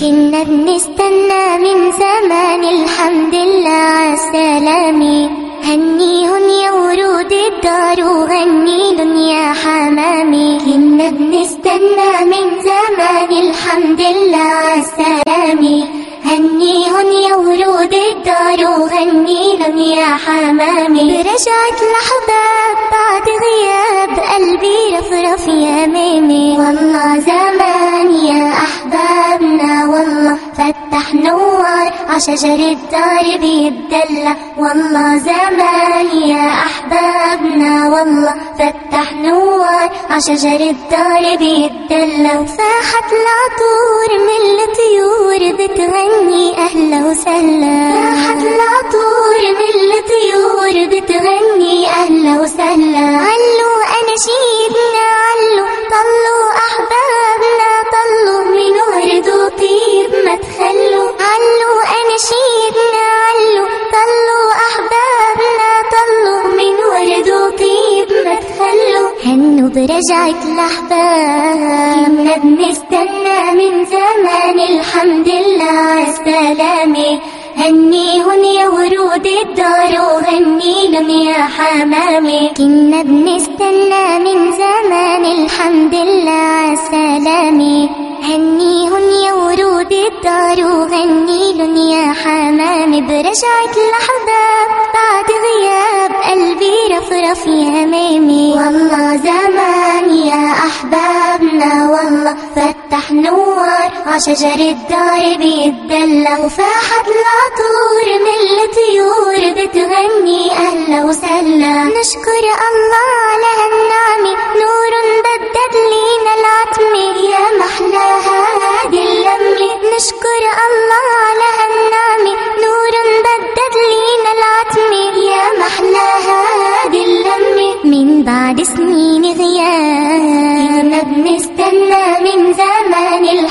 كنا بنستنى من زمان الحمد لله عالسلامة هنيهن يا ورود الدار وغنيلن يا حمامي. كنا بنستنى من زمان الحمد لله عالسلامة هنيهن يا ورود الدار وغنيلن يا حمامي. رجعت الأحباب عشجر الدار بيدلع والله زمان يا أحبابنا والله فتح نور عشجر الدار بيدلع فاحت العطور من الطيور بتغني أهلا هنوا برجعة الأحباب كنا بنستنى من زمان الحمد لله عالسلامة هنيهن يا ورود الدار وغنيلن يا حمامي كنا بنستنى من زمان الحمد لله عالسلامة هنيهن يا ورود الدار وغنيلن يا حمامي برجعة الأحباب فتح نور عشجر الدار بيتدلى وفاحت العطور من الطيور بتغني أهلا وسهلا نشكر الله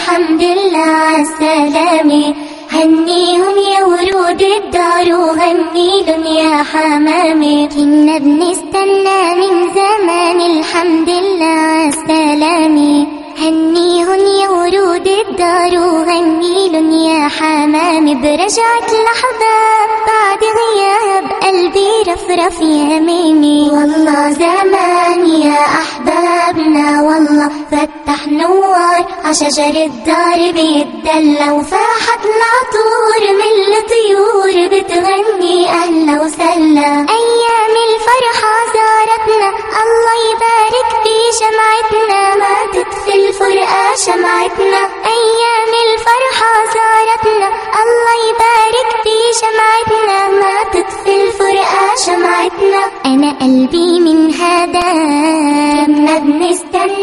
الحمد لله عالسلامة هنيهم يا ورود الدار وغنيلن يا حمامي كنا بنستنى من زمان الحمد لله عالسلامة هنيهن يا ورود الدار وغنيلن يا حمامي برجعة الأحباب بعد غياب قلبي رفرف يا ميمي. والله زمان يا أحبابنا عشجر الدار بيتدلى وفاحت العطور من الطيور بتغني أهلا وسهلا أيام الفرحة زارتنا الله يبارك في شمعتنا. ما تطفي الفرقة شمعتنا. أيام الفرحة زارتنا الله يبارك في شمعتنا. ما تطفي الفرقة شمعتنا. أنا قلبي من هذا كنا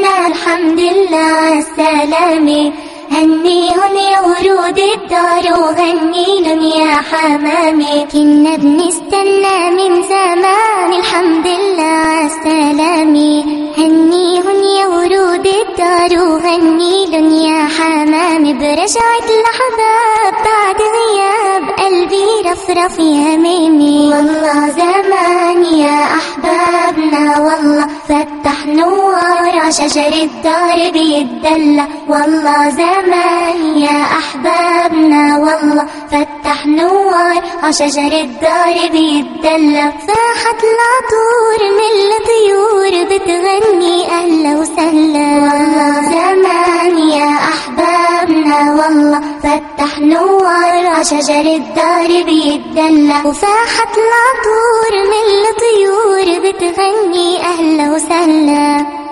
الحمد لله عالسلامة هنيهم يا ورود الدار وغنيلن يا حمامي كنا بنستنى من زمان الحمد لله عالسلامة هنيهم يا ورود الدار وغنيلن يا حمامي برجعة الأحباب بعد غياب قلبي رفرف يا ميمي. والله زمان يا أحبابنا والله عشجر الدار بيتدلى والله زمان يا أحبابنا والله فتح نور عشجر الدار بيتدلى فاحت العطور من الطيور بتغني أهلا وسهلا. والله زمان يا أحبابنا والله فتح نور عشجر الدار بيتدلى وفاحت العطور من الطيور بتغني أهلا وسهلا.